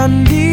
candy